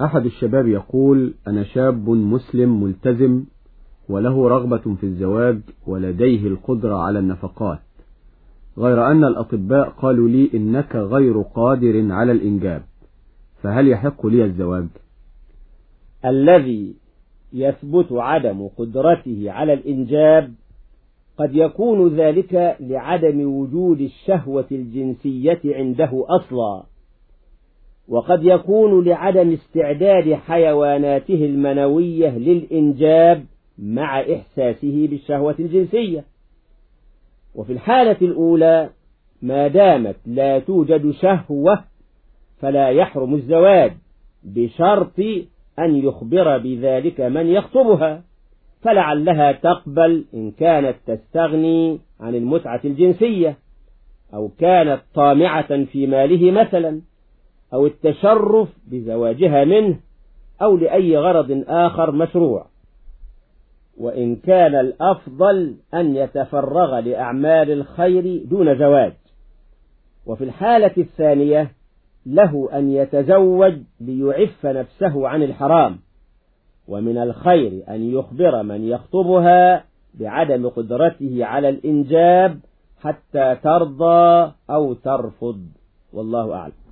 أحد الشباب يقول أنا شاب مسلم ملتزم وله رغبة في الزواج ولديه القدرة على النفقات. غير أن الأطباء قالوا لي إنك غير قادر على الإنجاب فهل يحق لي الزواج؟ الذي يثبت عدم قدرته على الإنجاب قد يكون ذلك لعدم وجود الشهوة الجنسية عنده أصلا. وقد يكون لعدم استعداد حيواناته المنوية للإنجاب مع إحساسه بالشهوة الجنسية. وفي الحالة الأولى ما دامت لا توجد شهوة فلا يحرم الزواج بشرط أن يخبر بذلك من يخطبها فلعلها تقبل إن كانت تستغني عن المتعة الجنسية أو كانت طامعة في ماله مثلا. أو التشرف بزواجها منه أو لأي غرض آخر مشروع. وإن كان الأفضل أن يتفرغ لأعمال الخير دون زواج. وفي الحالة الثانية له أن يتزوج ليعف نفسه عن الحرام. ومن الخير أن يخبر من يخطبها بعدم قدرته على الإنجاب حتى ترضى أو ترفض. والله أعلم.